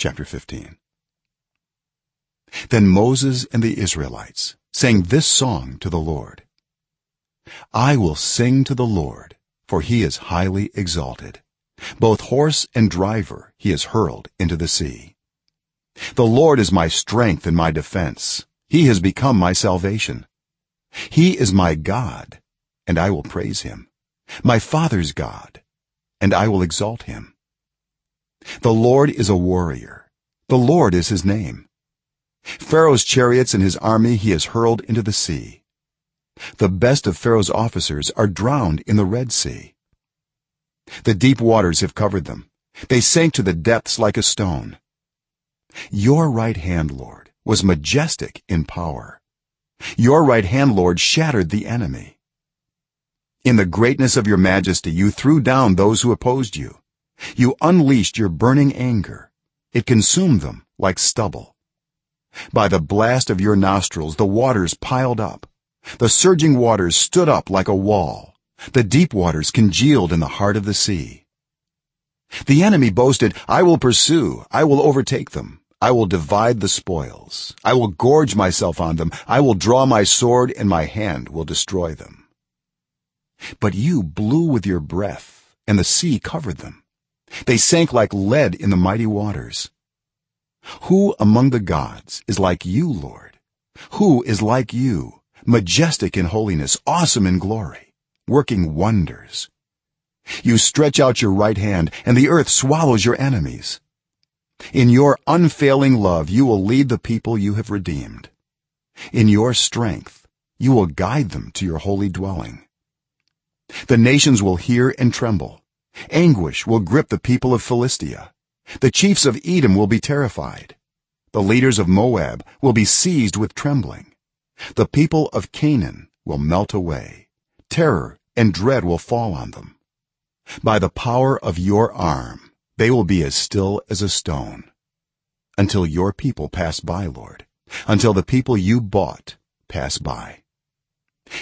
chapter 15 then moses and the israelites sang this song to the lord. I will sing to the lord for he is highly exalted. Both horse and driver he has hurled into the sea. The lord is my strength and my defense. He has become my salvation. He is my god and i will praise him. My father's god and i will exalt him the lord is a warrior. The lord is his name. Pharaoh's chariots and his army he has hurled into the sea. The best of pharaoh's officers are drowned in the red sea. The deep waters have covered them. They sank to the depths like a stone. Your right hand lord was majestic in power. Your right hand lord shattered the enemy. In the greatness of your majesty you threw down those who opposed you you unleashed your burning anger. It consumed them like stubble. By the blast of your nostrils the waters piled up. The surging waters stood up like a wall. The deep waters congealed in the heart of the sea. The enemy boasted i will pursue. I will overtake them. I will divide the spoils. I will gorge myself on them. I will draw my sword and my hand will destroy them. But you blew with your breath and the sea covered them they sank like lead in the mighty waters. Who among the gods is like you lord? Who is like you majestic in holiness awesome in glory working wonders? You stretch out your right hand and the earth swallows your enemies. In your unfailing love you will lead the people you have redeemed. In your strength you will guide them to your holy dwelling. The nations will hear and tremble anguish will grip the people of philistia. The chiefs of edom will be terrified. The leaders of moab will be seized with trembling. The people of canaan will melt away. Terror and dread will fall on them. By the power of your arm they will be as still as a stone. Until your people pass by lord. Until the people you bought pass by.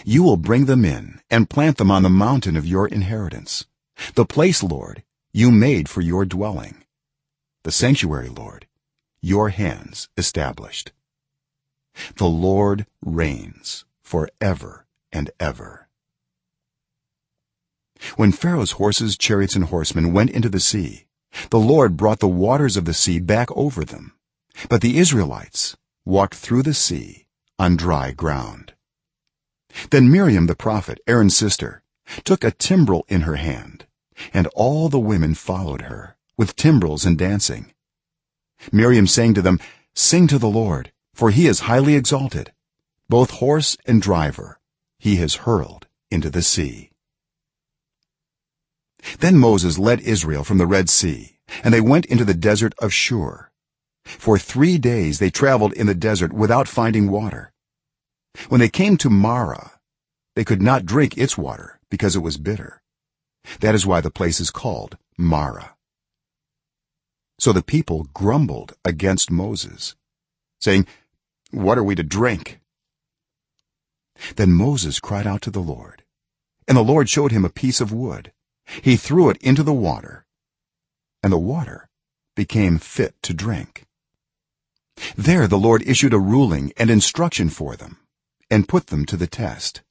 You will bring them in and plant them on the mountain of your inheritance the place lord you made for your dwelling. The sanctuary lord your hands established. The lord reigns forever and ever. When pharaoh's horses chariots and horsemen went into the sea the lord brought the waters of the sea back over them. But the israelites walked through the sea on dry ground. Then miriam the prophet aaron's sister took a timbrel in her hand and all the women followed her with timbrels and dancing. Miriam sang to them sing to the lord for he is highly exalted. Both horse and driver he has hurled into the sea. Then moses led israel from the red sea and they went into the desert of shur. For 3 days they traveled in the desert without finding water. When they came to marah they could not drink its water because it was bitter. That is why the place is called marah. So the people grumbled against moses saying what are we to drink? Then moses cried out to the lord and the lord showed him a piece of wood. He threw it into the water and the water became fit to drink. There the lord issued a ruling and instruction for them and put them to the test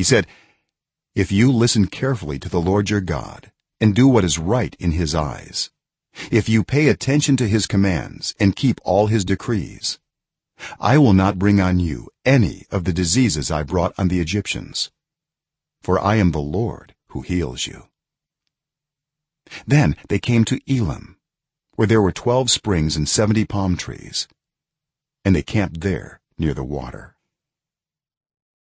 he said if you listen carefully to the lord your god and do what is right in his eyes if you pay attention to his commands and keep all his decrees i will not bring on you any of the diseases i brought on the egyptians for i am the lord who heals you. Then they came to elim where there were 12 springs and 70 palm trees and they camped there near the water